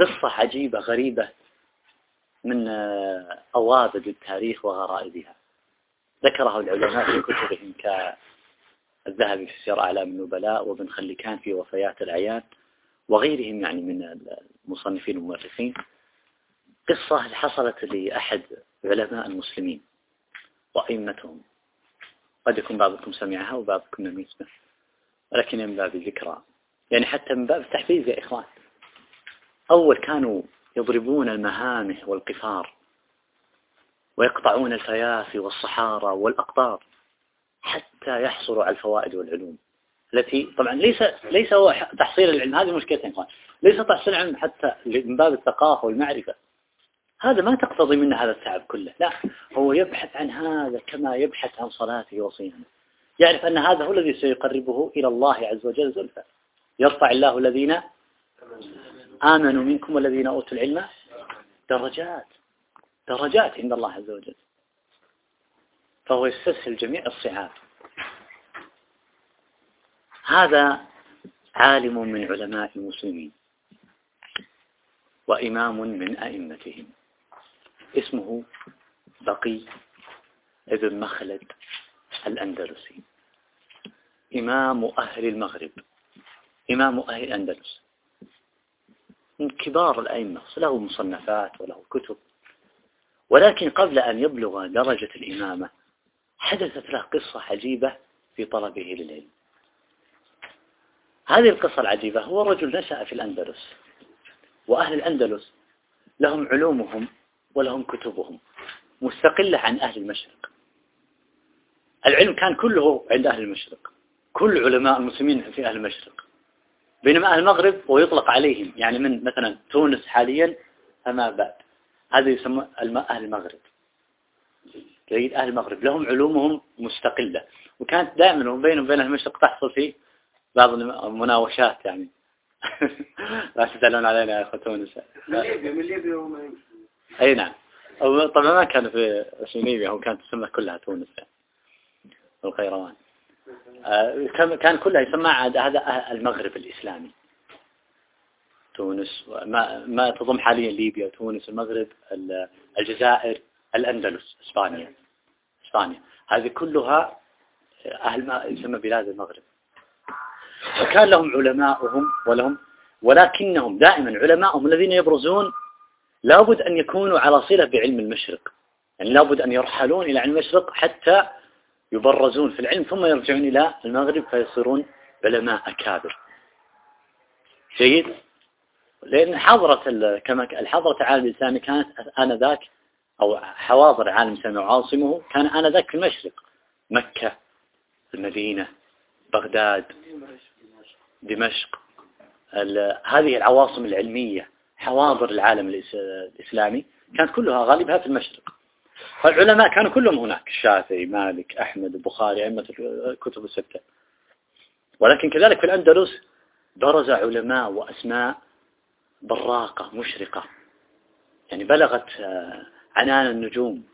قصة عجيبة غريبة من أوابد التاريخ وغرائبها. ذكره العلماء في كتبهم كالذهبي في سير أعلام النبلاء وابن خلكان في وفيات الأعيان وغيرهم يعني من المصنفين والمؤرخين. قصة حصلت لأحد علماء المسلمين وأئمتهم. قد يكون بعضكم سمعها وبعضكم لم يسمع ولكن من باب ذكرى يعني حتى من باب التحفيز يا إخوان. أول كانوا يضربون المهامه والقفار ويقطعون الفيافي والصحارى والأقطار حتى يحصلوا على الفوائد والعلوم. التي طبعا ليس ليس هو تحصيل العلم هذه إخوان. ليس تحصيل العلم حتى من باب الثقافة والمعرفة. هذا ما تقتضي منه هذا التعب كله. لا هو يبحث عن هذا كما يبحث عن صلاته وصيامه. يعرف أن هذا هو الذي سيقربه إلى الله عز وجل زلفى. يرفع الله الذين آمنوا منكم والذين أوتوا العلم درجات. درجات عند الله عز وجل. فهو يستسهل جميع الصعاب. هذا عالم من علماء المسلمين وإمام من أئمتهم. اسمه بقي ابن مخلد الأندلسي. إمام أهل المغرب. إمام أهل الأندلس. من كبار الأئمة له مصنفات وله كتب. ولكن قبل أن يبلغ درجة الإمامة حدثت له قصة عجيبة في طلبه للعلم. هذه القصة العجيبة هو رجل نشأ في الأندلس وأهل الأندلس لهم علومهم ولهم كتبهم مستقلة عن أهل المشرق. العلم كان كله عند أهل المشرق كل علماء المسلمين في أهل المشرق. بينما أهل المغرب ويطلق عليهم. يعني من مثلا تونس حاليا فما بعد. هذا يسمى أهل المغرب. جيد أهل المغرب. لهم علومهم مستقلة. وكانت دائما بينهم وبين أهل المشرق تحصل في بعض المناوشات يعني. لا تزعلون علينا يا أخوة تونس. من ليبيا من ليبيا أي نعم. طبعا ما كان في ليبيا هو كانت تسمى كلها تونس. يعني القيروان. كان كلها يسمى هذا المغرب الإسلامي. تونس ما تضم حاليا ليبيا تونس المغرب الجزائر الأندلس إسبانيا. إسبانيا. هذه كلها أهل ما يسمى بلاد المغرب. وكان لهم علماؤهم ولهم ولكنهم دائما علماءهم الذين يبرزون لابد أن يكونوا على صلة بعلم المشرق. يعني لابد أن يرحلون إلى علم المشرق حتى يبرزون في العلم ثم يرجعون إلى المغرب فيصيرون علماء أكابر. جيد؟ لأن حضرة كما الحضرة العالم الإسلامي كانت آنذاك أو حواضر العالم الإسلامي وعاصمه كان آنذاك في المشرق مكة المدينة بغداد دمشق. هذه العواصم العلمية حواضر العالم الإسلامي كانت كلها غالبها في المشرق. فالعلماء كانوا كلهم هناك الشافعي مالك أحمد البخاري أئمة الكتب الستة. ولكن كذلك في الأندلس برز علماء وأسماء براقة مشرقة. يعني بلغت آه، عنان النجوم.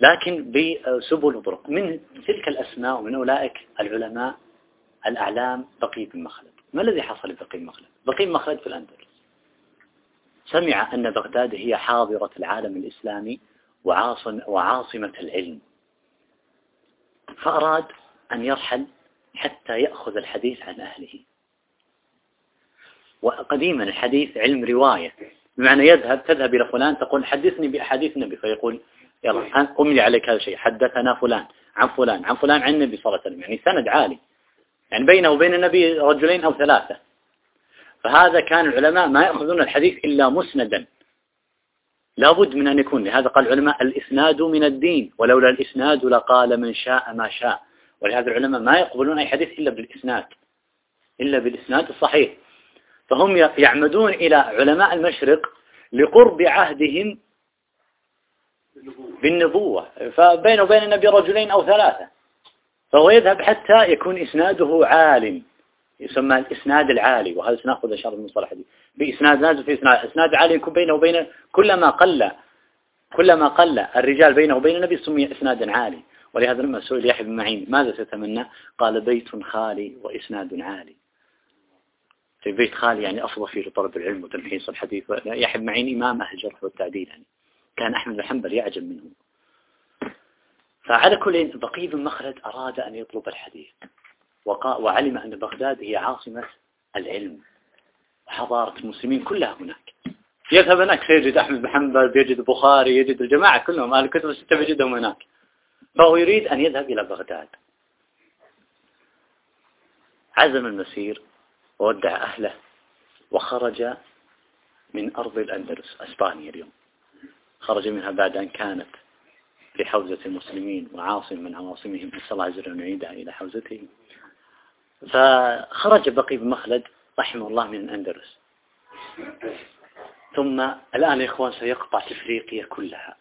لكن بسبل طرق من تلك الأسماء ومن أولئك العلماء الأعلام بقي بن مخلد. ما الذي حصل لبقي بن مخلد؟ بقي بن مخلد في الأندلس. سمع أن بغداد هي حاضرة العالم الإسلامي وعاصم وعاصمة العلم. فأراد أن يرحل حتى يأخذ الحديث عن أهله. وقديما الحديث علم رواية. بمعنى يذهب تذهب إلى فلان تقول حدثني بأحاديث النبي فيقول يلا قم لي عليك هذا الشيء. حدثنا فلان عن فلان عن فلان عن النبي صلى الله عليه وسلم. يعني سند عالي. يعني بينه وبين النبي رجلين أو ثلاثة. فهذا كان العلماء ما يأخذون الحديث إلا مسندا. لابد من أن يكون لهذا قال العلماء الإسناد من الدين ولولا الإسناد لقال من شاء ما شاء. ولهذا العلماء ما يقبلون أي حديث إلا بالإسناد إلا بالإسناد الصحيح. فهم يعمدون إلى علماء المشرق لقرب عهدهم بالنبوة. فبينه وبين النبي رجلين أو ثلاثة فهو يذهب حتى يكون إسناده عالم. يسمى الإسناد العالي وهذا سنأخذ الله من المصطلح دي بإسناد نازل في إسناد إسناد عالي يكون بينه وبين كلما قل كلما قل الرجال بينه وبين النبي سمي إسنادا عالي. ولهذا لما سئل يحيى بن معين ماذا ستمنى قال بيت خالي وإسناد عالي. في بيت خالي يعني أفضل فيه لطلب العلم وتمحيص الحديث. يحب معين إمام أهل الجرح والتعديل يعني. كان أحمد بن حنبل يعجب منه. فعلى كل بقي بن مخلد أراد أن يطلب الحديث. وعلم أن بغداد هي عاصمة العلم. وحضارة المسلمين كلها هناك. يذهب هناك سيجد أحمد بن حنبل يجد البخاري يجد الجماعة كلهم أهل الكتب الستة يجدهم هناك. فهو يريد أن يذهب إلى بغداد. عزم المسير وودع أهله وخرج من أرض الأندلس أسبانيا اليوم. خرج منها بعد أن كانت في حوزة المسلمين وعاصم من عواصمهم. نسأل الله عز وجل أن يعيدها إلى حوزتهم. فخرج بقي بن مخلد رحمه الله من الأندلس. ثم الآن يا إخوان سيقطع إفريقيا كلها.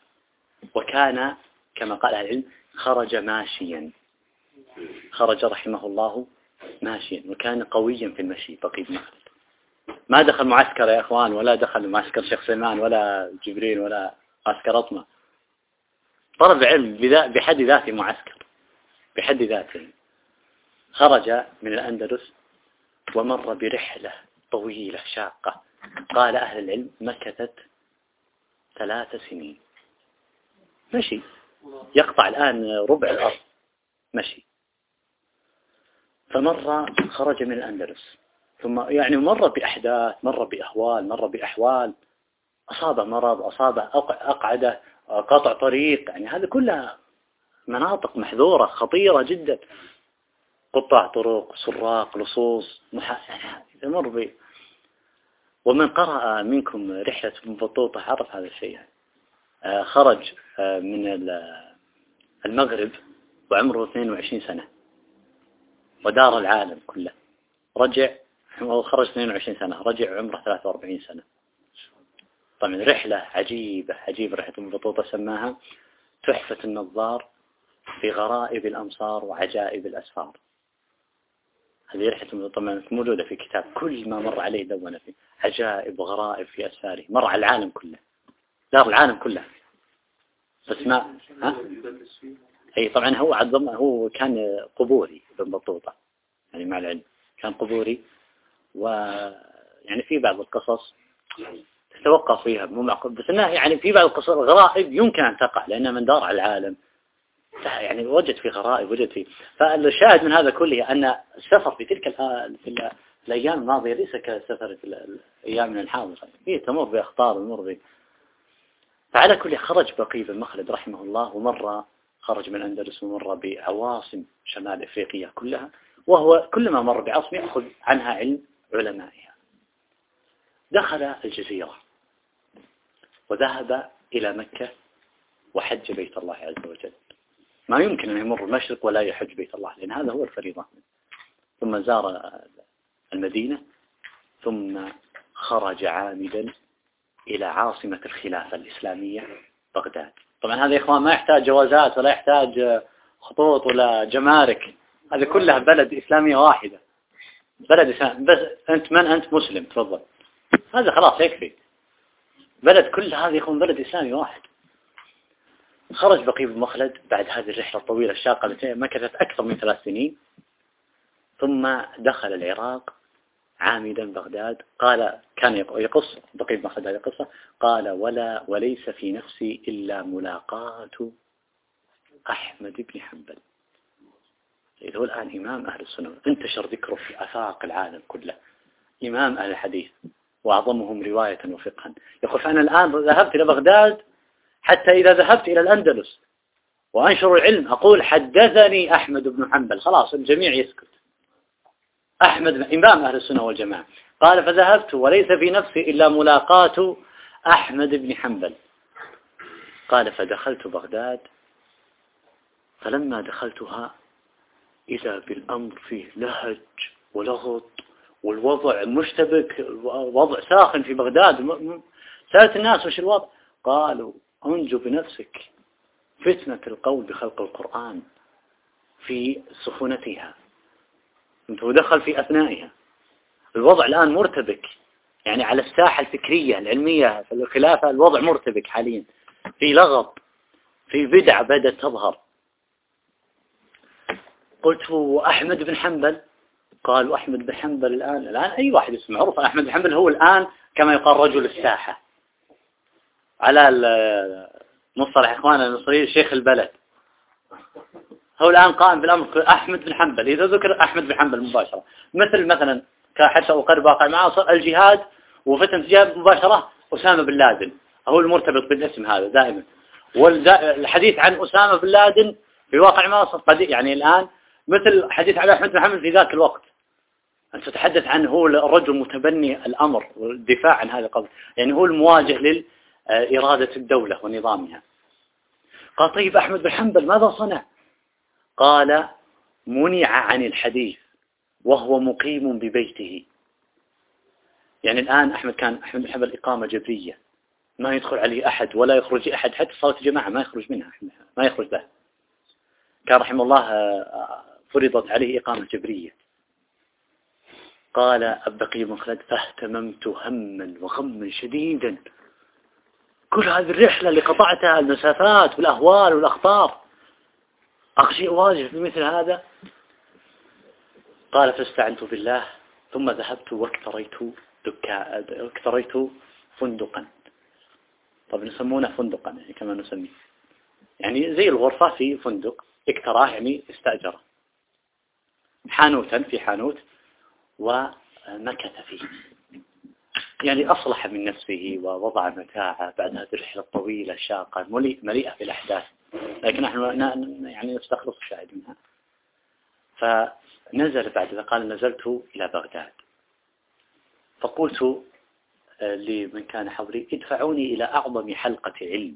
وكان كما قال العلم خرج ماشيا. خرج رحمه الله ماشيا وكان قويا في المشي بقي بن مخلد. ما دخل معسكر يا إخوان ولا دخل معسكر شيخ سلمان ولا جبريل ولا معسكر أطمة طلب علم بحد ذاته معسكر. بحد ذاته. خرج من الأندلس ومر برحلة طويلة شاقة. قال أهل العلم مكثت ثلاث سنين. مشي. يقطع الآن ربع الأرض. مشي. فمر خرج من الأندلس. ثم يعني مر بأحداث مر بأهوال مر بأحوال. أصابه مرض أصابه أقعدة قطع طريق. يعني هذا كلها مناطق محذورة خطيرة جدا. قطاع طرق سراق لصوص يمر به ومن قرأ منكم رحلة ابن بطوطة عرف هذا الشيء. آه، خرج آه، من المغرب وعمره 22 سنة. ودار العالم كله. رجع هو خرج 22 سنة رجع عمره 43 سنة. طبعا رحلة عجيبة عجيبة رحلة ابن بطوطة سماها تحفة النظار في غرائب الأمصار وعجائب الأسفار. هذه رحلة طبعا موجودة في كتاب كل ما مر عليه دون فيه. عجائب وغرائب في أسفاره. مر على العالم كله. دار العالم كله. بس ما ها؟ أي طبعا هو عظم هو كان قبوري ابن بطوطة يعني مع العلم. كان قبوري. و يعني في بعض القصص تتوقف فيها. مو معقول. بس إنه يعني في بعض القصص الغرائب يمكن أن تقع. لانها من دار على العالم. يعني وجد في غرائب وجد في فالشاهد من هذا كله أن السفر في تلك في الأيام الماضية ليس كسفر في الأيام الحاضرة. هي تمر بأخطار ومر ب فعلى كل خرج بقي بن مخلد رحمه الله ومر خرج من الأندلس ومر بعواصم شمال إفريقيا كلها وهو كلما مر بعاصم يأخذ عنها علم علمائها. دخل الجزيرة وذهب إلى مكة وحج بيت الله عز وجل. ما يمكن أن يمر المشرق ولا يحج بيت الله لأن هذا هو الفريضة. ثم زار المدينة ثم خرج عامدا إلى عاصمة الخلافة الإسلامية بغداد. طبعا هذا يا إخوان ما يحتاج جوازات ولا يحتاج خطوط ولا جمارك. هذه كلها بلد إسلامية واحدة. بلد إسلامي بس أنت من؟ أنت مسلم تفضل. هذا خلاص يكفي. بلد كل هذا يكون بلد إسلامي واحد. خرج بقي بن مخلد بعد هذه الرحلة الطويلة الشاقة التي مكثت أكثر من ثلاث سنين. ثم دخل العراق عامدا بغداد. قال كان يقص بقي بن مخلد هذه القصة قال ولا وليس في نفسي إلا ملاقاة أحمد بن حنبل. إذا هو الآن إمام أهل السنة. انتشر ذكره في أفاق العالم كله. إمام أهل الحديث. وأعظمهم رواية وفقها يقول فأنا الآن ذهبت إلى بغداد حتى إذا ذهبت إلى الأندلس وأنشر العلم أقول حدثني أحمد بن حنبل. خلاص الجميع يسكت. أحمد إمام أهل السنة والجماعة. قال فذهبت وليس في نفسي إلا ملاقاة أحمد بن حنبل. قال فدخلت بغداد. فلما دخلتها إذا بالأمر فيه لهج ولغط والوضع مشتبك وضع ساخن في بغداد سألت الناس وش الوضع؟ قالوا انجو بنفسك فتنة القول بخلق القرآن في سخونتها ودخل في أثنائها. الوضع الآن مرتبك يعني على الساحة الفكرية العلمية في الخلافة الوضع مرتبك حاليا. في لغط في بدع بدأت تظهر. قلت أحمد بن حنبل؟ قال وأحمد بن حنبل الآن الآن أي واحد اسمه معروف أحمد بن حنبل هو الآن كما يقال رجل الساحة. على مصطلح إخواننا المصريين شيخ البلد. هو الآن قائم بالأمر أحمد بن حنبل. إذا ذكر أحمد بن حنبل مباشرة مثل مثلا حتى أقرب واقع معه الجهاد وفتن الجهاد مباشرة أسامة بن لادن. هو المرتبط بالاسم هذا دائما. والحديث عن أسامة بن لادن في واقع مصر قد يعني الآن مثل حديث على أحمد بن حنبل في ذاك الوقت. أن تتحدث عنه هو الرجل متبني الأمر والدفاع عن هذا القبض يعني هو المواجه لإرادة الدولة ونظامها. قال طيب أحمد بن حنبل ماذا صنع؟ قال منع عن الحديث وهو مقيم ببيته. يعني الآن أحمد كان أحمد بن حنبل إقامة جبرية. ما يدخل عليه أحد ولا يخرج أحد حتى صلاة الجماعة ما يخرج منها ما يخرج له كان رحمه الله آه، فرضت عليه إقامة جبرية. قال أبقي بن خلد فاهتممت هما وغما شديدا. كل هذه الرحلة اللي قطعتها المسافات والأهوال والأخطار أخشي أواجه بمثل هذا؟ قال فاستعنت بالله ثم ذهبت واكتريت دكا اكتريت فندقا. طب نسمونه فندقا يعني كما نسميه. يعني زي الغرفة في فندق اكتراه يعني استأجره حانوتا في حانوت ومكث فيه. يعني أصلح من نفسه ووضع متاعه بعد هذه الرحلة الطويلة الشاقة مليئة بالأحداث. لكن نحن يعني نستخلص الشاهد منها. فنزل بعد ذلك قال نزلت إلى بغداد. فقلت آه، لمن كان حضري ادفعوني إلى أعظم حلقة علم.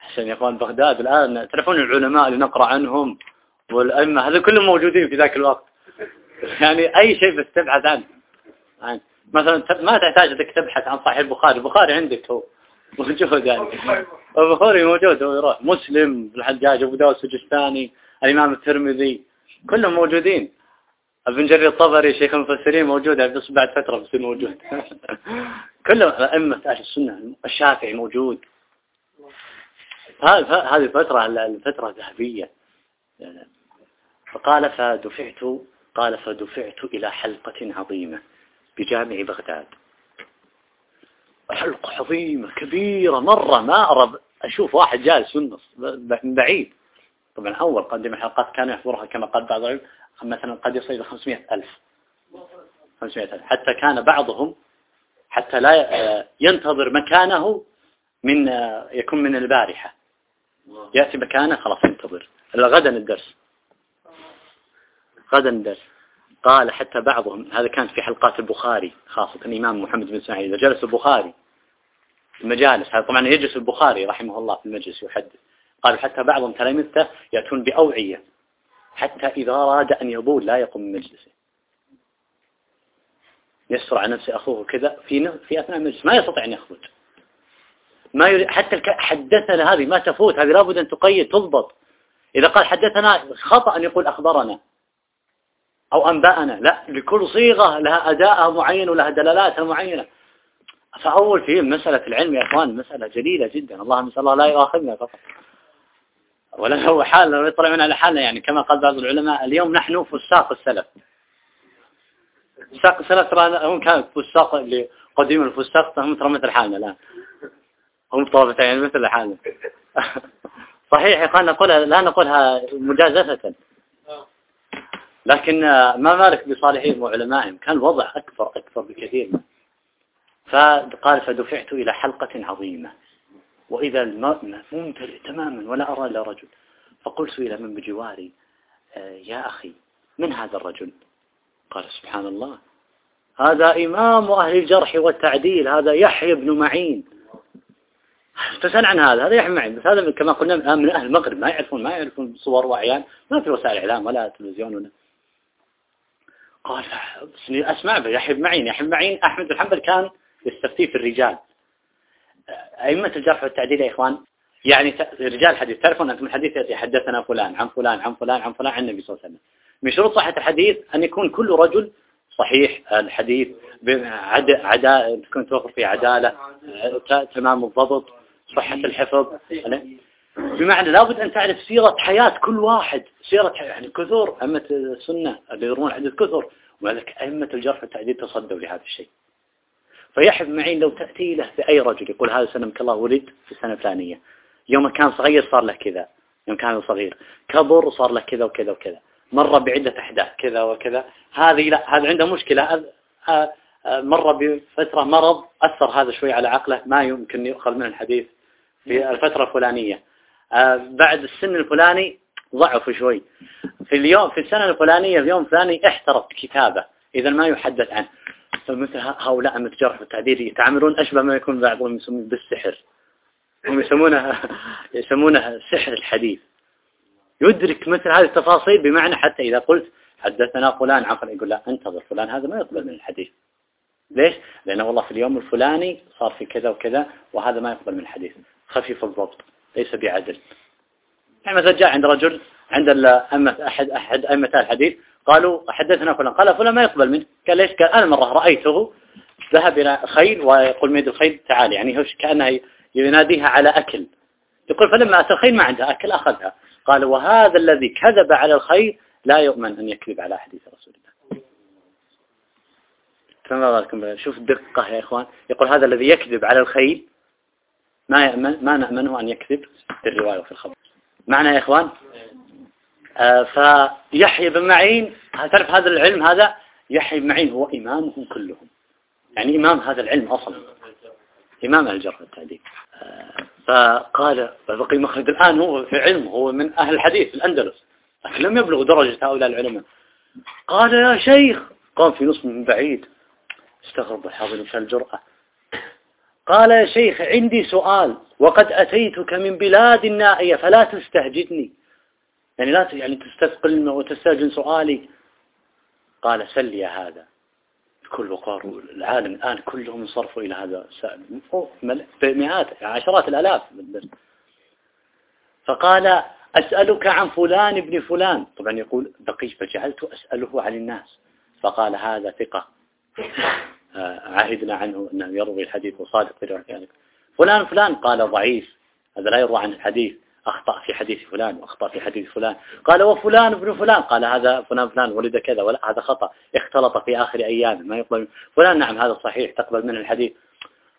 عشان اخوان بغداد الآن تعرفون العلماء اللي نقرأ عنهم والأئمة هذا كلهم موجودين في ذاك الوقت. يعني أي شيء بس تبحث عنه. يعني مثلا ما تحتاج إنك تبحث عن صحيح البخاري. البخاري عندك هو. موجود يعني البخاري موجود هو يروح. مسلم الحجاج أبو داود السجستاني الإمام الترمذي كلهم موجودين. ابن جرير الطبري شيخ المفسرين موجود بس بعد فترة بصير موجود. كلهم أئمة أهل السنة الشافعي موجود. هذه الفترة الفترة ذهبية فقال فدفعت قال فدفعت إلى حلقة عظيمة. بجامع بغداد. حلقة عظيمة كبيرة مرة ما أرى أشوف واحد جالس في النص من بعيد. طبعا أول قدم الحلقات كان يحضرها كما قال بعض العلم مثلا قد يصل إلى 500 ألف. 500 ألف. حتى كان بعضهم حتى لا ينتظر مكانه من يكون من البارحة. يأتي مكانه خلاص ينتظر. غدا الدرس. غدا الدرس. قال حتى بعضهم هذا كانت في حلقات البخاري خاصة الإمام محمد بن سعيد إذا جلس البخاري المجالس هذا طبعا يجلس البخاري رحمه الله في المجلس يحدث قال حتى بعضهم تلامذته يأتون بأوعية حتى إذا أراد أن يبول لا يقوم من مجلسه. يسر على نفسه أخوه كذا في في أثناء المجلس ما يستطيع أن يخرج. ما حتى. حدثنا هذه ما تفوت هذه لابد أن تقيد تضبط. إذا قال حدثنا خطأ أن يقول أخبرنا. أو أنبأنا. لا لكل صيغة لها أداء معين ولها دلالاتها معينة. فأول في مسألة العلم يا إخوان مسألة جليلة جدا. اللهم صلى الله لا يؤاخذنا فقط. ولا هو حال يطلع من على حالنا يعني كما قال بعض العلماء اليوم نحن فساق السلف. فساق السلف ترى هم كانوا فساق اللي قديم الفساق هم ترى مثل حالنا الآن. هم طلبة يعني مثل حالنا. صحيح يا إخوان نقولها لا نقولها مجازفة. لكن ما مالك بصالحين وعلمائهم كان الوضع أكبر أكبر بكثير. فقال فدفعت إلى حلقة عظيمة وإذا ممتلئ تماما ولا أرى إلا رجل. فقلت إلى من بجواري يا أخي من هذا الرجل؟ قال سبحان الله هذا إمام أهل الجرح والتعديل هذا يحيى بن معين. فسأل عن هذا هذا يحيى بن معين بس هذا كما قلنا من أهل المغرب ما يعرفون ما يعرفون صور وأعيان ما في وسائل إعلام ولا تلفزيون ولا قال أسمع يحيى بن معين يحيى بن معين. أحمد بن حنبل كان يستفتي في الرجال. أئمة الجرح والتعديل يا إخوان يعني رجال الحديث تعرفون أنتم الحديث يأتي حدثنا فلان عن فلان عن فلان عن فلان عن النبي صلى الله عليه وسلم. من شروط صحة الحديث أن يكون كل رجل صحيح الحديث عدا تكون توفر فيه عدالة تمام الضبط صحة الحفظ. بمعنى لابد أن تعرف سيرة حياة كل واحد. سيرة يعني كثر أئمة السنة اللي يروون حديث كثر ولذلك أئمة الجرح والتعديل تصدوا لهذا الشيء. فيحب معين لو تأتي له بأي رجل يقول هذا سلمك الله ولد في السنة الفلانية. يوم كان صغير صار له كذا يوم كان صغير. كبر وصار له كذا وكذا وكذا. مر بعدة أحداث كذا وكذا. هذه لا هذا عنده مشكلة. مر بفترة مرض أثر هذا شوي على عقله. ما يمكن يؤخذ منه الحديث في الفترة الفلانية. بعد السن الفلاني ضعف شوي. في اليوم في السنة الفلانية في يوم ثاني احترق كتابه إذا ما يحدث عنه فمثل هؤلاء المتجرح والتعديل يتعاملون أشبه ما يكون بعضهم يسمون بالسحر. هم يسمونه يسمونه سحر الحديث. يدرك مثل هذه التفاصيل بمعنى حتى إذا قلت حدثنا فلان فلان يقول لا انتظر فلان هذا ما يقبل من الحديث. ليش؟ لأنه والله في اليوم الفلاني صار في كذا وكذا وهذا ما يقبل من الحديث. خفيف الضبط. ليس بعدل. يعني مثلا جاء عند رجل عند أحد أحد أئمة الحديث قالوا حدثنا فلان. قال فلان ما يقبل منه قال ليش؟ قال أنا مرة رأيته ذهب إلى خيل ويقول ميد الخيل تعال يعني كأنه يناديها على أكل. يقول فلما أتى الخيل ما عندها أكل أخذها. قال وهذا الذي كذب على الخيل لا يؤمن أن يكذب على حديث رسول الله. فما بالكم شوف الدقة يا إخوان. يقول هذا الذي يكذب على الخيل ما يأمن ما نأمنه أن يكذب في الرواية وفي الخبر. معنى يا إخوان؟ آه فيحيى بن معين تعرف هذا العلم هذا؟ يحيى بن معين هو إمامهم كلهم. يعني إمام هذا العلم أصلا. إمام الجرح والتعديل آه فقال بقي مخرج الآن هو في علم هو من أهل الحديث في الأندلس لكن لم يبلغ درجة هؤلاء العلماء. قال يا شيخ! قام في نصف من بعيد استغرب الحاضر في الجرأة قال يا شيخ عندي سؤال. وقد أتيتك من بلاد نائية فلا تستهجدني يعني لا يعني تستثقل وتستهجن سؤالي. قال سل يا هذا. بكل وقار العالم الآن كلهم انصرفوا إلى هذا مئات عشرات الآلاف. فقال أسألك عن فلان ابن فلان. طبعا يقول بقي فجعلت أسأله عن الناس. فقال هذا ثقة. عهدنا عنه أنه يروي الحديث وصادق في ذلك. فلان فلان قال ضعيف هذا لا يروى عن الحديث. أخطأ في حديث فلان وأخطأ في حديث فلان. قال وفلان ابن فلان قال هذا فلان فلان ولد كذا ولا هذا خطأ. اختلط في آخر أيام ما يقبل فلان نعم هذا صحيح تقبل من الحديث.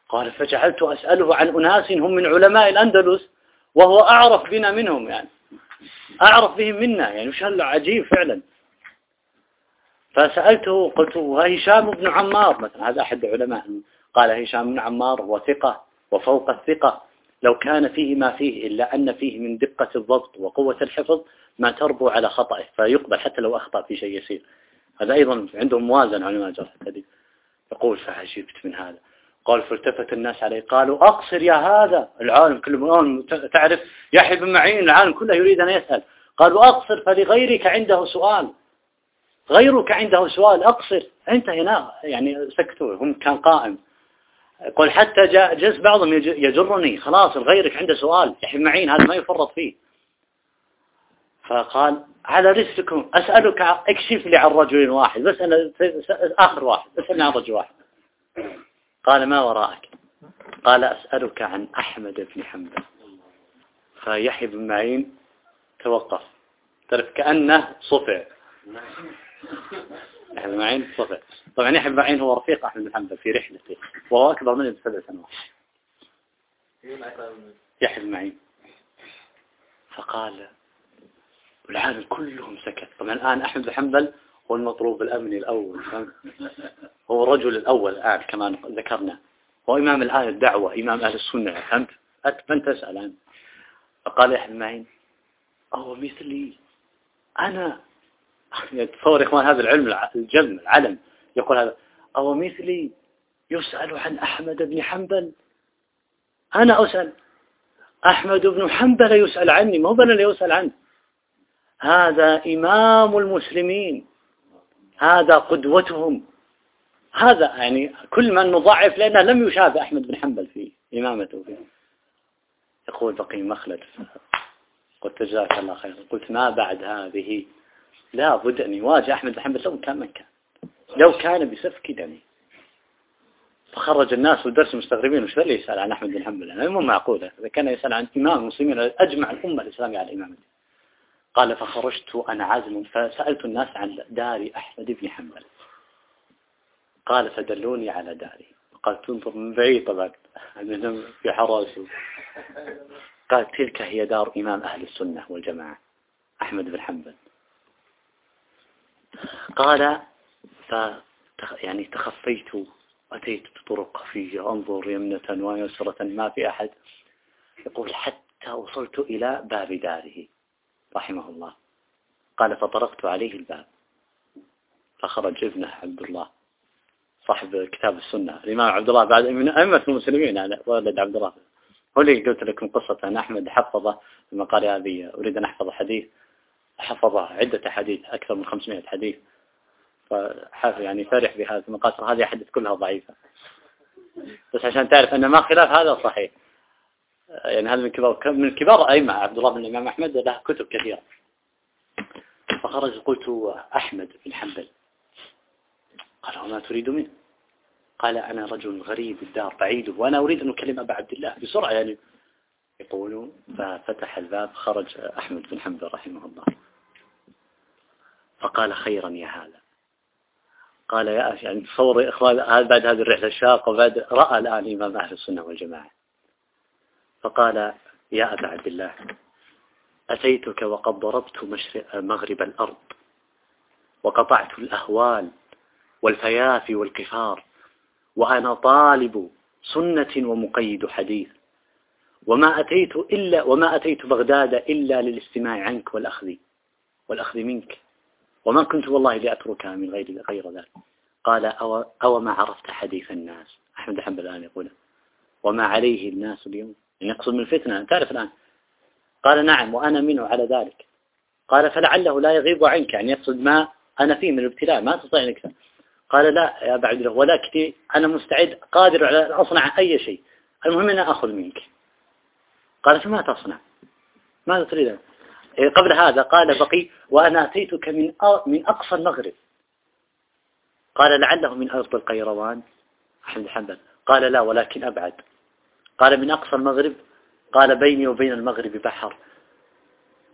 قال فجعلت أسأله عن أناس هم من علماء الأندلس وهو أعرف بنا منهم يعني. أعرف بهم منا يعني وش عجيب فعلا. فسألته قلت هشام بن عمار. مثلا هذا أحد العلماء. قال هشام بن عمار هو ثقة وفوق الثقة. لو كان فيه ما فيه إلا أن فيه من دقة الضبط وقوة الحفظ ما تربو على خطأه فيقبل حتى لو أخطأ في شيء يسير. هذا أيضا عندهم موازن علماء الجرح الحديث يقول فعجبت من هذا. قال فالتفت الناس عليه. قالوا أقصر يا هذا. العالم كله تعرف يحيى بن معين العالم كله يريد أن يسأل. قالوا أقصر فلغيرك عنده سؤال. غيرك عنده سؤال أقصر. أنت هنا يعني سكتوا هم كان قائم. يقول حتى جاء جلس بعضهم يجرني. خلاص غيرك عنده سؤال. يحيى معين هذا ما يفرط فيه. فقال على رسلكم أسألك اكشف لي عن رجل واحد. بس أنا آخر واحد. اسألني عن رجل واحد. قال ما وراءك؟ قال أسألك عن أحمد بن حنبل. فيحيى بن معين توقف. تعرف كأنه صفع. بن معين صفع طبعا بن معين هو رفيق أحمد حنبل في رحلته وهو أكبر منه بسبع سنوات. يحيى معين. فقال والعالم كلهم سكت. طبعا الآن أحمد حنبل هو المطلوب الأمني الأول. هو الرجل الأول الآن كما ذكرنا. هو إمام الآن الدعوة إمام أهل السنة فهمت؟ من تسأل عنه فقال يحيى معين أهو مثلي أنا تصور يا إخوان هذا العلم الجلم العلم. يقول هذا أو مثلي يسأل عن أحمد بن حنبل. أنا أسأل أحمد بن حنبل يسأل عني ما هو أنا اللي يسأل عنه. هذا إمام المسلمين هذا قدوتهم. هذا يعني كل من نضعف لأنه لم يشابه أحمد بن حنبل في إمامته فيه. يقول بقي مخلد. قلت جزاك الله خير قلت ما بعد هذه؟ لا بد أن يواجه أحمد بن حنبل لو كان من كان. لو كان بسفك دمي فخرج الناس والدرس مستغربين وش اللي يسأل عن أحمد بن حنبل؟ يعني مو معقولة إذا كان يسأل عن إمام المسلمين أجمع الأمة الإسلامية على الإمامة قال فخرجت أنا عازم فسألت الناس عن دار أحمد بن حنبل. قال فدلوني على داري. قال تنظر من بعيد طبعا في حراس قال تلك هي دار إمام أهل السنة والجماعة أحمد بن حنبل. قال ف يعني تخفيت أتيت بطرق خفية أنظر يمنة ويسرة ما في أحد. يقول حتى وصلت إلى باب داره. رحمه الله. قال فطرقت عليه الباب. فخرج ابنه عبد الله صاحب كتاب السنة الإمام عبد الله بعد من أئمة المسلمين على ولد عبد الله. هو اللي قلت لكم قصة أن أحمد حفظه لما قال هذه أريد أن أحفظ حديث. حفظ عدة حديث أكثر من 500 حديث. فحافظ يعني فرح بهذا قال هذه أحاديث كلها ضعيفة. بس عشان تعرف أن ما خلاف هذا صحيح. يعني هذا من كبار من كبار أئمة عبد الله بن الإمام أحمد؟ له كتب كثيرة. فخرج قلت أحمد بن حنبل. قال وما تريد منه؟ قال أنا رجل غريب الدار بعيد وأنا أريد أن أكلم أبا عبد الله. بسرعة يعني يقول ففتح الباب خرج أحمد بن حنبل رحمه الله. فقال خيرا يا هذا قال يا أخي يعني تصور إخراج بعد هذه الرحلة الشاقة وبعد رأى الآن إمام أهل السنة والجماعة. فقال يا أبا عبد الله أتيتك وقد ضربت مغرب الأرض وقطعت الأهوال والفيافي والكفار وأنا طالب سنة ومقيد حديث وما أتيت إلا وما أتيت بغداد إلا للاستماع عنك والأخذ والأخذ منك. وما كنت والله لأتركها من غير غير ذلك. قال أو, أو ما عرفت حديث الناس. أحمد حنبل الآن يقول وما عليه الناس اليوم. يعني يقصد من الفتنة. تعرف الآن. قال نعم وأنا منه على ذلك. قال فلعله لا يغيب عنك. يعني يقصد ما أنا فيه من الابتلاء. ما تستطيع أنك قال لا يا أبا عبد الله ولكن أنا مستعد قادر على أن أصنع أي شيء. المهم أن أخذ منك. قال فما تصنع؟ ماذا تريد؟ قبل هذا قال بقي وأنا أتيتك من من أقصى المغرب. قال لعله من أرض القيروان. أحمد حنبل. قال لا ولكن أبعد. قال من أقصى المغرب. قال بيني وبين المغرب بحر.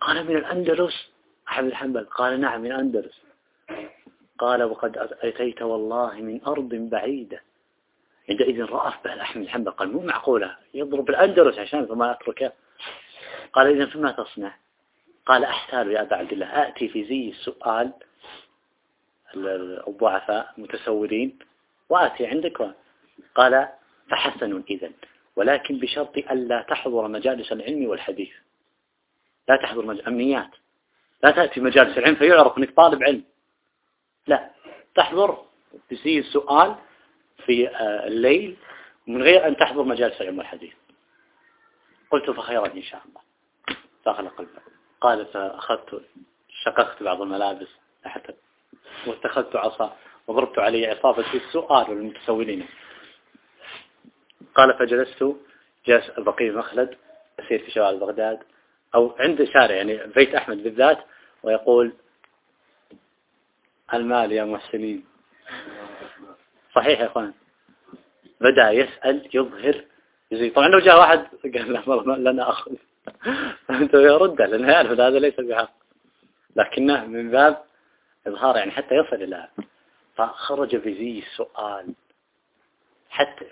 قال من الأندلس. أحمد حنبل. قال نعم من الأندلس. قال وقد أتيت والله من أرض بعيدة. عندئذ رأف به أحمد حنبل. قال مو معقولة. يضرب الأندلس عشان فما أتركه. قال إذا فما تصنع؟ قال أحتال يا أبا عبد الله. أأتي في زي السؤال الضعفاء متسولين وآتي عندك. قال فحسن إذا ولكن بشرط ألا تحضر مجالس العلم والحديث. لا تحضر مجالس أمنيات. لا تأتي مجالس العلم فيعرف أنك طالب علم. لا. تحضر بزي السؤال في آه، الليل من غير أن تحضر مجالس العلم والحديث. قلت فخيرا إن شاء الله. فأغلق الباب. قال فأخذت شققت بعض الملابس حتى واتخذت عصا وضربت عليه عصابة السؤال والمتسولين. قال فجلست جلس بقي مخلد أسير في شوارع بغداد أو عند شارع يعني بيت أحمد بالذات ويقول المال يا محسنين. صحيح يا أخوان. بدأ يسأل يظهر يزي طبعا لو جاء واحد قال له لنا أخذ. فأنت يرد لأنه يعرف هذا ليس بحق. لكنه من باب إظهار يعني حتى يصل إلى فخرج بزي السؤال حتى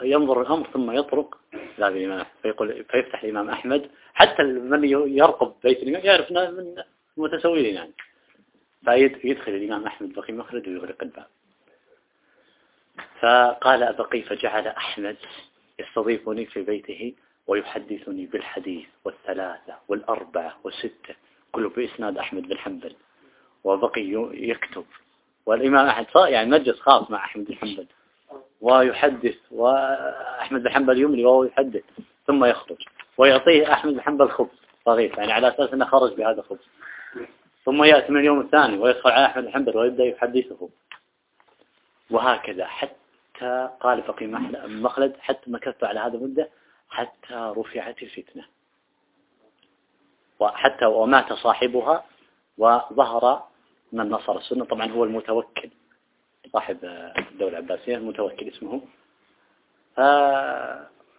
فينظر الأمر ثم يطرق لا الإمام. فيقول فيفتح الإمام أحمد. حتى من يرقب بيت الإمام يعرف من المتسولين يعني. فيدخل الإمام أحمد بقي مخرج ويغلق الباب. فقال بقي فجعل أحمد يستضيفني في بيته. ويحدثني بالحديث والثلاثة والأربعة والستة كله بإسناد أحمد بن حنبل. وبقي يكتب. والإمام أحمد يعني مجلس خاص مع أحمد بن حنبل. ويحدث وأحمد بن حنبل يملي وهو يحدث ثم يخرج. ويعطيه أحمد بن حنبل خبز صغير يعني على أساس أنه خرج بهذا الخبز ثم يأتي من اليوم الثاني ويدخل على أحمد بن حنبل ويبدأ يحدثه. وهكذا حتى قال فقيه مخلد حتى مكثت على هذا المدة حتى رفعت الفتنة. وحتى ومات صاحبها وظهر من نصر السنة. طبعا هو المتوكل صاحب الدولة العباسية المتوكل اسمه.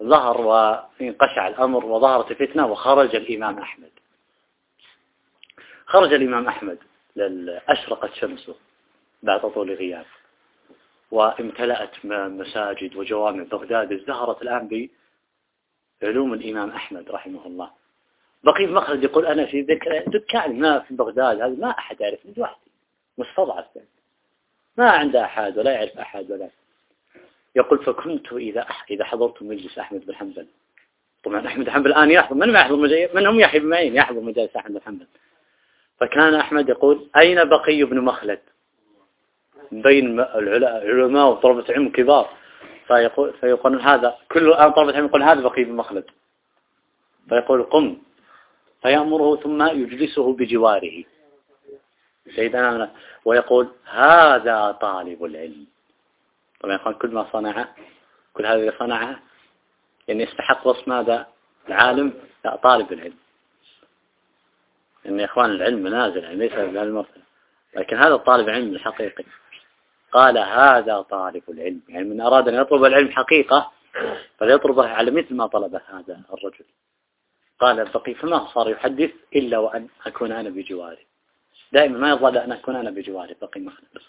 ظهر وانقشع الأمر وظهرت الفتنة وخرج الإمام أحمد. خرج الإمام أحمد أشرقت شمسه بعد طول غياب. وامتلأت مساجد وجوامع بغداد. ازدهرت الآن بعلوم الإمام أحمد رحمه الله. بقي مخرج يقول أنا في دكان ما في بغداد هذا ما أحد يعرفني لوحدي مستضعف ما عنده أحد ولا يعرف أحد ولا يقول فكنت إذا إذا حضرت مجلس أحمد بن حنبل. طبعا أحمد بن حنبل الآن يحضر من ما يحضر من هم يحيى بن معين يحضر مجالس أحمد بن حنبل؟ فكان أحمد يقول أين بقي بن مخلد؟ بين العلماء وطلبة علم كبار. فيقول فيقول هذا كل الآن طلبة علم يقول هذا بقي بن مخلد فيقول قم. فيأمره ثم يجلسه بجواره. سيدنا ويقول هذا طالب العلم. طبعا يقول كل ما صنعه كل هذا اللي صنعه يعني يستحق وصف ماذا؟ العالم. لا طالب العلم. إن يا إخوان العلم منازل يعني ليس لكن هذا الطالب العلم الحقيقي. قال هذا طالب العلم. يعني من أراد أن يطلب العلم حقيقة فليطلبه على مثل ما طلبه هذا الرجل. قال الفقيه فما صار يحدث إلا وأن أكون أنا بجواره دائما ما يظل أن أكون أنا بجواره بقي مخلص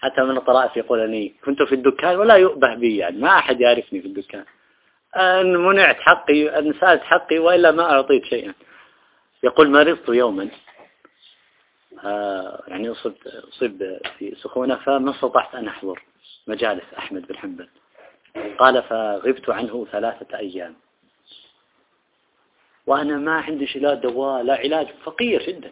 حتى من الطرائف يقول أني كنت في الدكان ولا يؤبه بي يعني ما أحد يعرفني في الدكان. أن منعت حقي أن سألت حقي وإلا ما أعطيت شيئا. يقول مرضت يوما. يعني أصبت أصيب في سخونة فما استطعت أن أحضر مجالس أحمد بن حنبل. قال فغبت عنه ثلاثة أيام. وأنا ما عندي لا دواء لا علاج فقير جدا.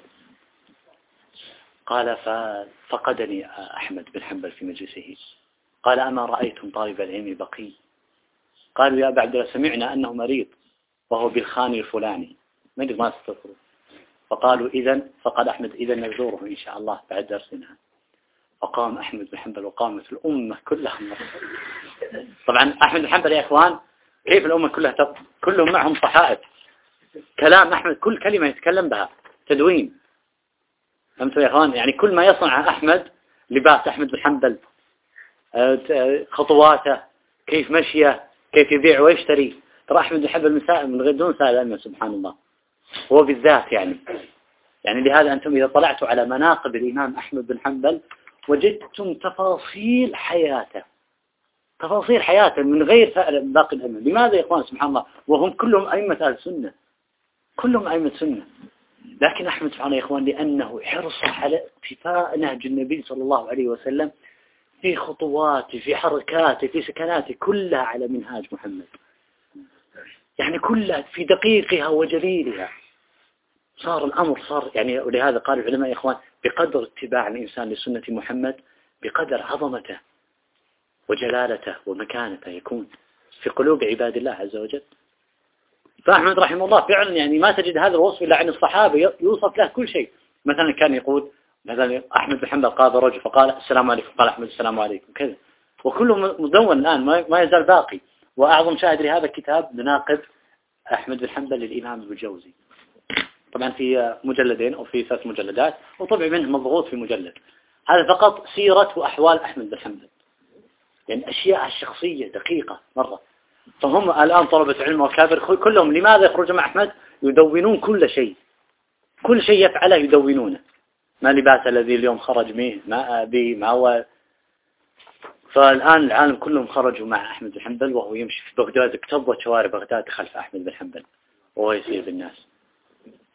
قال ففقدني أحمد بن حنبل في مجلسه. قال أما رأيتم طالب العلم بقي؟ قالوا يا أبا عبد الله سمعنا أنه مريض وهو بالخان الفلاني. ما ما تستطيع فقالوا إذا فقال أحمد إذا نزوره إن شاء الله بعد درسنا. فقام أحمد بن حنبل وقامت الأمة كلها طبعا أحمد بن حنبل يا إخوان كيف الأمة كلها تب... كلهم معهم صحائف. كلام أحمد كل كلمة يتكلم بها تدوين. فهمتوا يا إخوان؟ يعني كل ما يصنع أحمد لباس أحمد بن حنبل آه، خطواته كيف مشيه كيف يبيع ويشتري. ترى أحمد بن حنبل من غير دون سائل سبحان الله. هو بالذات يعني. يعني لهذا أنتم إذا طلعتوا على مناقب الإمام أحمد بن حنبل وجدتم تفاصيل حياته. تفاصيل حياته من غير باقي الأمة لماذا يا إخوان؟ سبحان الله. وهم كلهم أئمة أهل السنة. كلهم أئمة سنة. لكن أحمد سبحانه يا إخوان لأنه حرص على اتفاء نهج النبي صلى الله عليه وسلم في خطواته في حركاته في سكناته كلها على منهاج محمد. يعني كلها في دقيقها وجليلها. صار الأمر صار يعني ولهذا قال العلماء يا إخوان بقدر اتباع الإنسان لسنة محمد بقدر عظمته وجلالته ومكانته يكون في قلوب عباد الله عز وجل. فأحمد رحمه الله فعلا يعني ما تجد هذا الوصف إلا عن الصحابة يوصف له كل شيء. مثلا كان يقول مثلا أحمد بن حنبل قال رجل فقال السلام عليكم قال أحمد السلام عليكم كذا. وكله مدون الآن ما يزال باقي. وأعظم شاهد لهذا الكتاب مناقب أحمد بن حنبل للإمام الجوزي. طبعا في مجلدين أو في ثلاث مجلدات وطبع منه مضغوط في مجلد. هذا فقط سيرة وأحوال أحمد بن حنبل. يعني أشياء الشخصية دقيقة مرة. فهم الآن طلبة علم وكابر كلهم لماذا يخرجون مع أحمد؟ يدونون كل شيء. كل شيء يفعله يدونونه. ما لباس الذي اليوم خرج به ما أبي ما هو. فالآن العالم كلهم خرجوا مع أحمد بن حنبل وهو يمشي في بغداد اكتظت شوارع بغداد خلف أحمد بن حنبل. وهو يسير بالناس.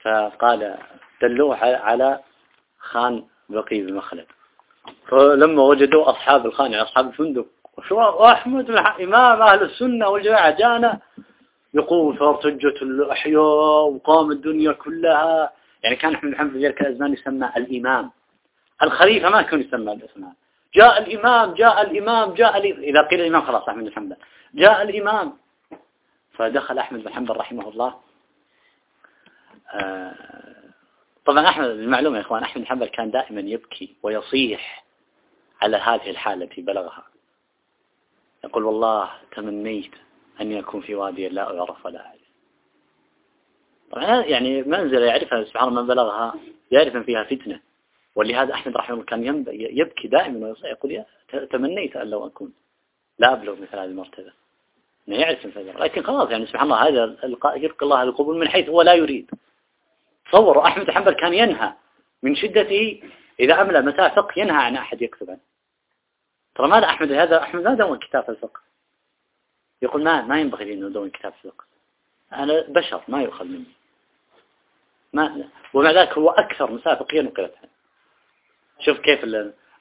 فقال دلوه على خان بقي بن مخلد فلما وجدوا أصحاب الخان يعني أصحاب الفندق وأحمد إمام أهل السنة والجماعة جانا يقول فارتجت الأحياء وقام الدنيا كلها. يعني كان أحمد حنبل في ذلك الأزمان يسمى الإمام. الخليفة ما كان يسمى الإسلام جاء الإمام جاء الإمام جاء إذا قيل الإمام خلاص أحمد بن حنبل. جاء الإمام فدخل أحمد بن حنبل رحمه الله. طبعا أحمد المعلومة يا إخوان أحمد حنبل كان دائما يبكي ويصيح على هذه الحالة التي بلغها. يقول والله تمنيت أن يكون في وادي لا أعرف ولا أعرف. طبعا يعني منزل يعرفها سبحان من بلغها يعرف أن فيها فتنة. ولهذا أحمد رحمه الله كان يبكي دائما ويقول تمنيت أن لو أكون لا أبلغ مثل هذه المرتبة. إنه يعرف الفجر لكن خلاص يعني سبحان الله هذا يلقى الله القبول من حيث هو لا يريد. تصوروا أحمد حنبل كان ينهى من شدته إذا أملى مساء فقه ينهى عن أحد يكتب ترى ماذا أحمد؟ هذا أحمد ما دون كتاب الفقه. يقول ما ما ينبغي لي أنه كتاب الفقه. أنا بشر ما يؤخذ مني. ما ومع ذلك هو أكثر مساء فقهيا عنه شوف كيف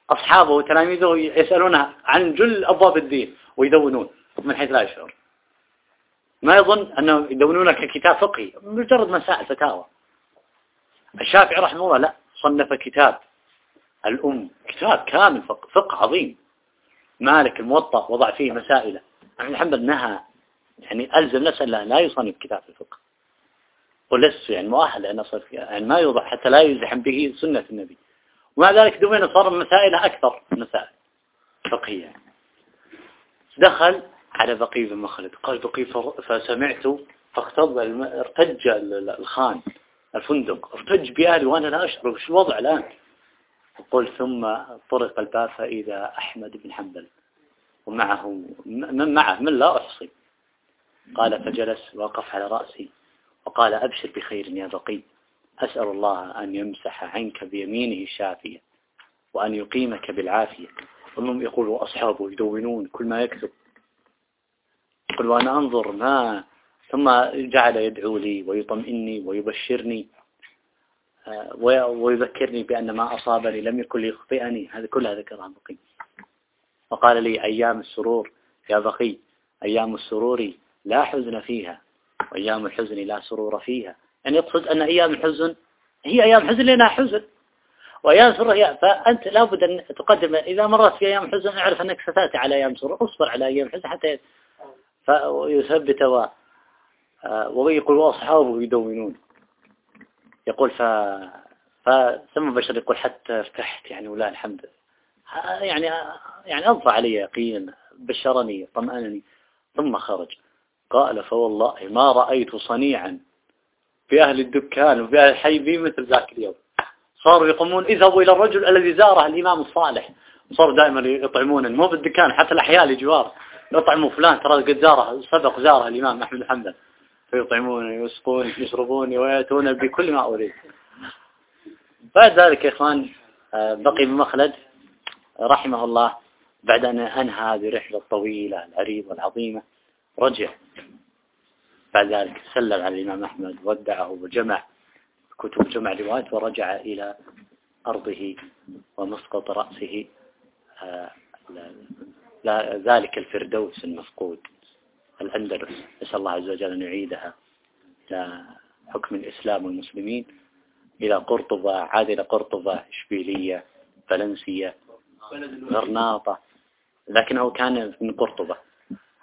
أصحابه وتلاميذه يسألونه عن جل أبواب الدين ويدونون من حيث لا يشعر. ما يظن أنه يدونون ككتاب فقهي مجرد مسائل فتاوى. الشافعي رحمه الله لا صنف كتاب. الأم كتاب كامل فقه, فقه عظيم. مالك الموطأ وضع فيه مسائله أحمد حنبل نهى يعني ألزم نفسه لا يصنف كتاب الفقه. ولست يعني مؤهل أن فيها يعني ما يوضع حتى لا يزحم به سنة النبي. ومع ذلك دوين صار مسائله أكثر مسائل فقهية. دخل على بقي بن مخلد قال بقي فسمعت فاختض ارتج الخان. الفندق. ارتج بأهلي وأنا لا أشعر. وش الوضع الآن؟ قلت ثم طرق الباب فإذا أحمد بن حنبل. ومعه من معه. من لا أحصي قال فجلس وقف على رأسي. وقال أبشر بخير يا بقي. أسأل الله أن يمسح عنك بيمينه الشافية وأن يقيمك بالعافية. ومن يقول أصحابه يدونون كل ما يكتب. يقول وأنا أنظر ما ثم جعل يدعو لي ويطمئني ويبشرني آه، ويذكرني بأن ما أصابني لم يكن ليخطئني. هذا كلها ذكرها بقي. وقال لي أيام السرور يا بقي أيام السرور لا حزن فيها وأيام الحزن لا سرور فيها. يعني يقصد أن أيام الحزن هي أيام حزن لأنها حزن. وأيام سرور فأنت لابد أن تقدم إذا مرت في أيام حزن اعرف أنك ستأتي على أيام سرور. اصبر على أيام حزن حتى فيثبت ويقول وأصحابه يدونون. يقول ف فثم بشر يقول حتى ارتحت يعني ولا الحمد. يعني يعني أضفى علي يقينا بشرني طمأنني ثم خرج. قال فوالله ما رأيت صنيعا في أهل الدكان وفي أهل الحي بي مثل ذاك اليوم. صاروا يقومون اذهبوا إلى الرجل الذي زاره الإمام الصالح. صاروا دائما يطعمون مو بالدكان حتى الأحياء الجوار. يطعموا فلان ترى قد زاره سبق زاره الإمام أحمد الحمد فيطعمون يسقون يشربون ويأتون بكل ما أريد. بعد ذلك يا إخوان آه، بقي بمخلد رحمه الله بعد أن أنهى هذه الرحلة الطويلة العريضة العظيمة رجع. بعد ذلك سلم على الإمام أحمد ودعه وجمع كتب جمع روايات ورجع إلى أرضه ومسقط رأسه آه، ذلك الفردوس المفقود الأندلس. نسأل الله عز وجل أن يعيدها إلى حكم الإسلام والمسلمين إلى قرطبة عاد إلى قرطبة إشبيلية فلنسية غرناطة. لكنه كان من قرطبة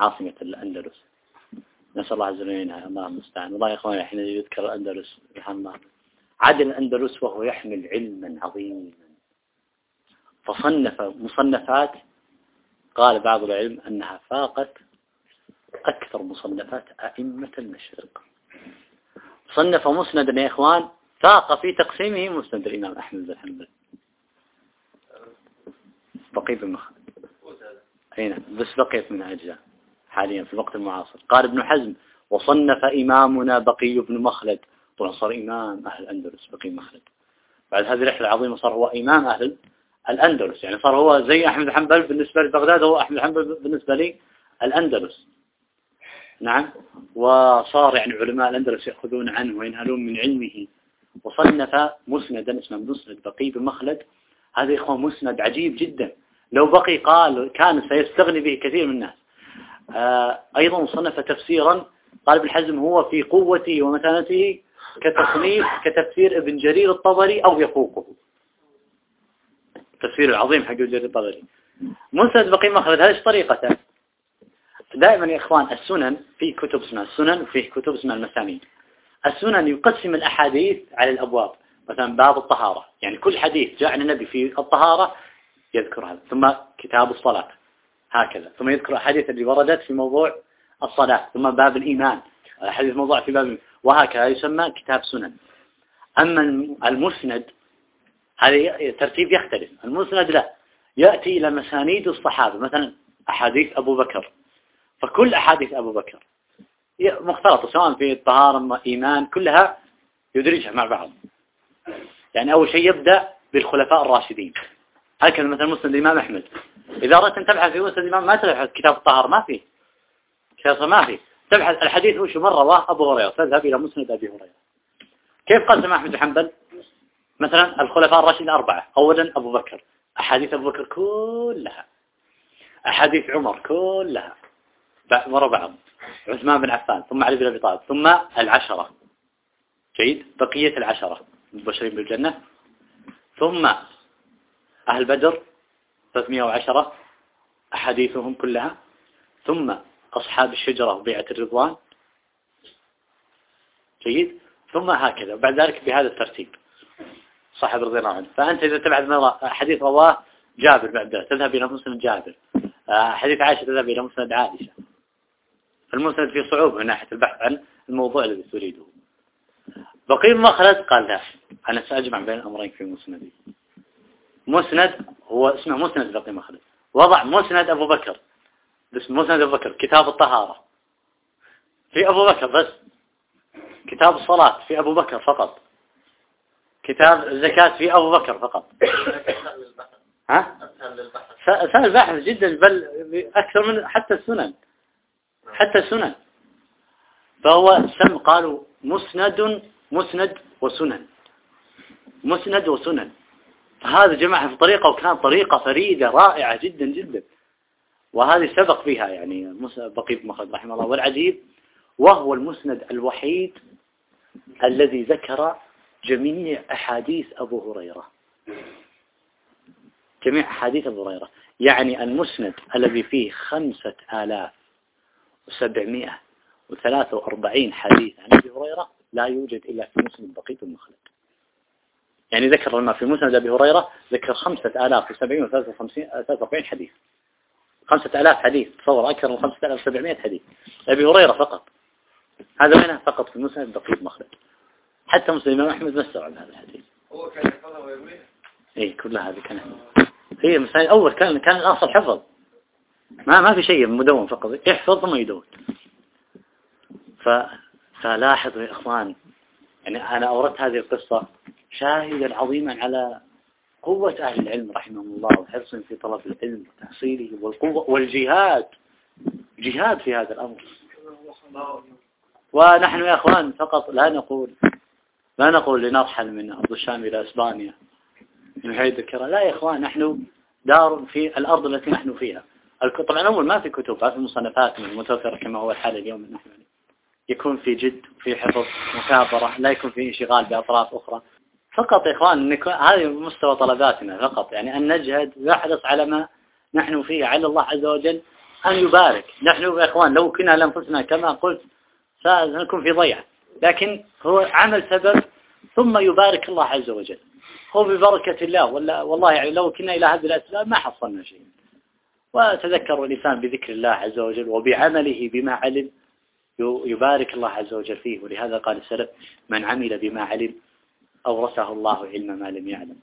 عاصمة الأندلس. نسأل الله عز وجل الله المستعان والله يا إخواني حين يذكر الأندلس سبحان الله عاد الأندلس وهو يحمل علما عظيما. فصنف مصنفات قال بعض العلم أنها فاقت أكثر مصنفات أئمة المشرق. صنف مسندا يا إخوان فاق في تقسيمه مسند الإمام أحمد بن حنبل. بقي بالمخ أين نعم. بس بقيت من أجزاء حاليا في الوقت المعاصر. قال ابن حزم وصنف إمامنا بقي بن مخلد. طبعا صار إمام أهل الأندلس بقي مخلد. بعد هذه الرحلة العظيمة صار هو إمام أهل الأندلس. يعني صار هو زي أحمد حنبل بالنسبة لبغداد هو أحمد حنبل بالنسبة لي الأندلس. نعم. وصار يعني علماء الأندلس يأخذون عنه وينهلون من علمه. وصنف مسندا اسمه مسند بقي بمخلد. هذا إخوان مسند عجيب جدا. لو بقي قال كان سيستغني به كثير من الناس. آه، أيضا صنف تفسيرا قال ابن حزم هو في قوته ومتانته كتصنيف كتفسير ابن جرير الطبري أو يفوقه. التفسير العظيم حق جرير الطبري. مسند بقي مخلد. هذه طريقته دائما يا إخوان السنن في كتب اسمها السنن وفي كتب اسمها المسانيد السنن يقسم الأحاديث على الأبواب مثلا باب الطهارة. يعني كل حديث جاء عن النبي في الطهارة يذكر هذا ثم كتاب الصلاة هكذا. ثم يذكر الحديث اللي وردت في موضوع الصلاة ثم باب الإيمان الحديث موضوع في باب وهكذا. يسمى كتاب سنن. أما المسند هذا ترتيب يختلف. المسند لا يأتي إلى مسانيد الصحابة مثلا أحاديث أبو بكر. فكل أحاديث أبو بكر. مختلطة سواء في الطهارة إيمان كلها يدرجها مع بعض. يعني أول شيء يبدأ بالخلفاء الراشدين. هكذا مثلا مسند الإمام أحمد؟ إذا أردت أن تبحث في مسند الإمام ما تبحث كتاب الطهارة ما فيه كتاب ما فيه تبحث الحديث وش مرة رواه أبو هريرة. تذهب إلى مسند أبي هريرة. كيف قسم أحمد حنبل؟ مثلا الخلفاء الراشدين الأربعة أولا أبو بكر. أحاديث أبو بكر كلها. أحاديث عمر كلها. مرة بعض. عثمان بن عفان ثم علي بن أبي طالب ثم العشرة. جيد؟ بقية العشرة. المبشرين بالجنة. ثم أهل بدر 310 أحاديثهم كلها. ثم أصحاب الشجرة وبيعة الرضوان. جيد؟ ثم هكذا. وبعد ذلك بهذا الترتيب. صاحب رضي الله عنه. فأنت إذا تبعد حديث رواه جابر بعد تذهب إلى مسند جابر. آه، حديث عائشة تذهب إلى مسند عائشة. المسند فيه صعوبة من ناحية البحث عن الموضوع الذي تريده. بقي المخلد قال لا أنا سأجمع بين الأمرين في مسندي مسند هو اسمه مسند بقي مخلد وضع مسند أبو بكر. بس مسند أبو بكر كتاب الطهارة. في أبو بكر بس. كتاب الصلاة في أبو بكر فقط. كتاب الزكاة في أبو بكر فقط. ها؟ سهل البحث جدا بل أكثر من حتى السنن. حتى السنن فهو سم قالوا مسند مسند وسنن. مسند وسنن. فهذا جمعها في طريقة وكان طريقة فريدة رائعة جدا جدا. وهذه سبق فيها يعني بقي بن مخلد رحمه الله. والعجيب وهو المسند الوحيد الذي ذكر جميع أحاديث أبو هريرة. جميع أحاديث أبو هريرة. يعني المسند الذي فيه خمسة آلاف وسبعمائة وثلاثة وأربعين حديث عن أبي هريرة لا يوجد إلا في مسند بقية المخلد. يعني ذكر لما في مسند أبي هريرة ذكر خمسة آلاف وسبعين وثلاثة وأربعين حديث. خمسة آلاف حديث تصور أكثر من خمسة آلاف وسبعمائة حديث. أبي هريرة فقط. هذا وينه فقط في مسند بقية مخلد حتى مسلم أحمد ما استوعب هذا الحديث. هو كان يحفظها ويرويها إيه كلها هذه كان هي مسائل أول كان كان الأصل حفظ. ما ما في شيء مدون فقط. يحفظ ثم يدون. ف فلاحظوا يا إخوان يعني أنا أوردت هذه القصة شاهدا عظيما على قوة أهل العلم رحمهم الله وحرصهم في طلب العلم وتحصيله والقوة والجهاد جهاد في هذا الأمر. ونحن يا أخوان فقط لا نقول لا نقول لنرحل من أرض الشام إلى إسبانيا من حيث الكرة. لا يا إخوان نحن دار في الأرض التي نحن فيها. طبعا أول ما في كتب ما في مصنفات من متوفرة كما هو الحال اليوم نحن يكون في جد في حفظ مكابرة لا يكون في انشغال بأطراف أخرى. فقط يا إخوان هذه مستوى طلباتنا فقط. يعني أن نجهد ونحرص على ما نحن فيه على الله عز وجل أن يبارك. نحن يا إخوان لو كنا لأنفسنا كما قلت سنكون في ضيعة لكن هو عمل سبب ثم يبارك الله عز وجل. هو ببركة الله ولا والله يعني لو كنا إلى هذه الأسباب ما حصلنا شيء. وتذكر الإنسان بذكر الله عز وجل وبعمله بما علم يبارك الله عز وجل فيه. ولهذا قال السلف من عمل بما علم أورثه الله علم ما لم يعلم.